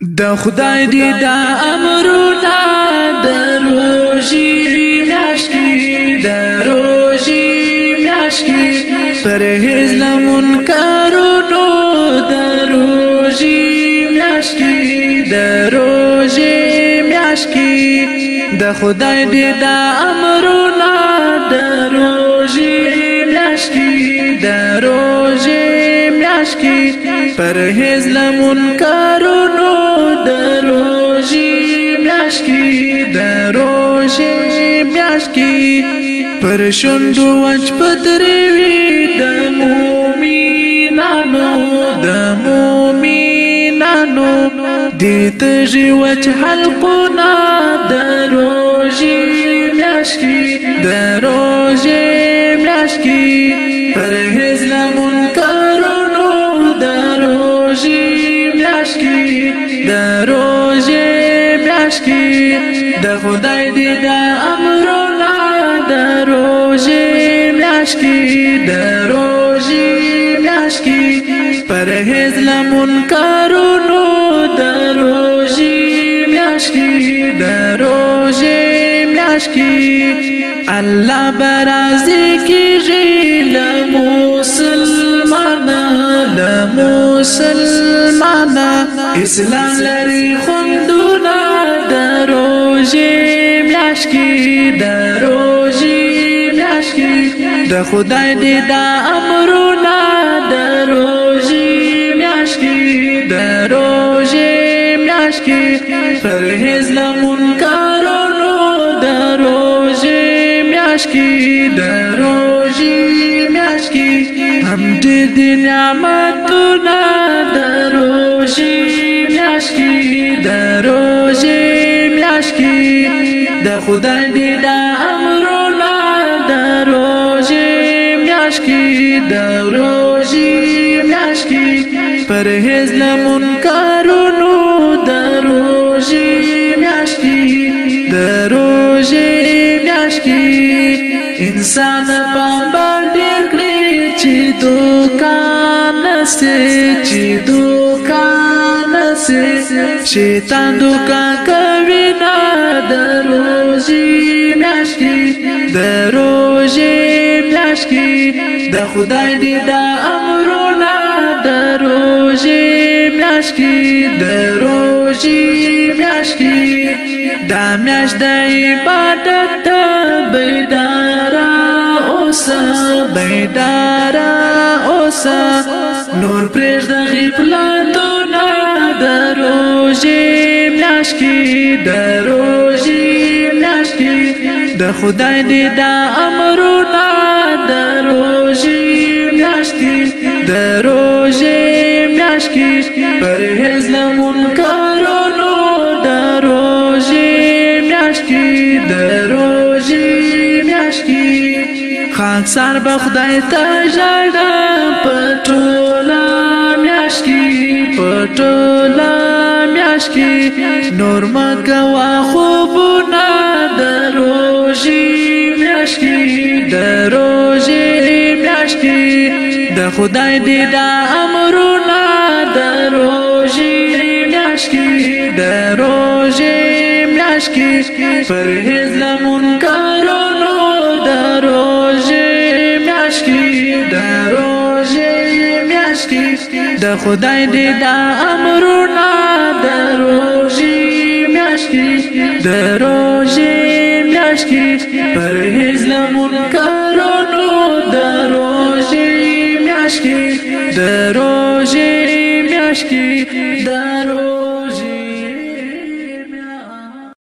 د خدای دی دا امرونه د روزي میاشتې د روزي میاشتې پرهیز لمون کارونو د روزي میاشتې د روزي میاشتې د خدای دی دا امرونه د روزي میاشتې د روزي میاشتې پرهیز لمون کارونو میاش کې د روزي میاش کې پر شوندو اچ پترې وی د مومینانو د مومینانو دې ته ژوند حلقو د خدای دې د امر الله د روزي میاش کی د روزي میاش کی پرهیز لمون کارونو د روزي میاش کی د روزي میاش کی الله برازي کیږي لمسلمان لمسلمان اسلام لري خوندو روزي میاش کې د روزي میاش کې د خدای دې دا امرونه د روزي میاش کې د روزي میاش کې پرهیز لمون کارونو د روزي میاش کې د روزي میاش کې هم دې دې نعمتونه د روزي میاش کې د روزي خدای دې دا امرونه د روزي میاش کی د روزي میاش کی پرهیز لمون کارونو د روزي میاش کی د روزي میاش کی انسان پام باندې کړی چې دوکان نسته چې دوکان نسته شیطان دوکان کوي نه کی د روزې میاش کی د خدای دی دا امرونه د روزې میاش کی د روزې میاش کی دا میاش د عبادت ته بیدارا اوسه بیدارا اوسه نور پرېږ د غفلتونه د روزې میاش کی د روزې د خدای دې دا امرونه د روزي میاشتې د روزي میاشتې پرهیز له منکرونو د روزي میاشتې د روزي میاشتې خان سر به خدای ته ژړه په ټوله میاشتې په ټوله کاشکی نور مکوا خوبونه د روزي میاشکی د روزي میاشکی د خدای دې د امرونه د روزي میاشکی د روزي میاشکی پرهیز لمون کارونو د روزي میاشکی د روزي میاشکی د خدای دې د امرونه د روزي میاشتي د روزي میاشتي پرهیز لمون کارونو د روزي میاشتي د روزي میاشتي د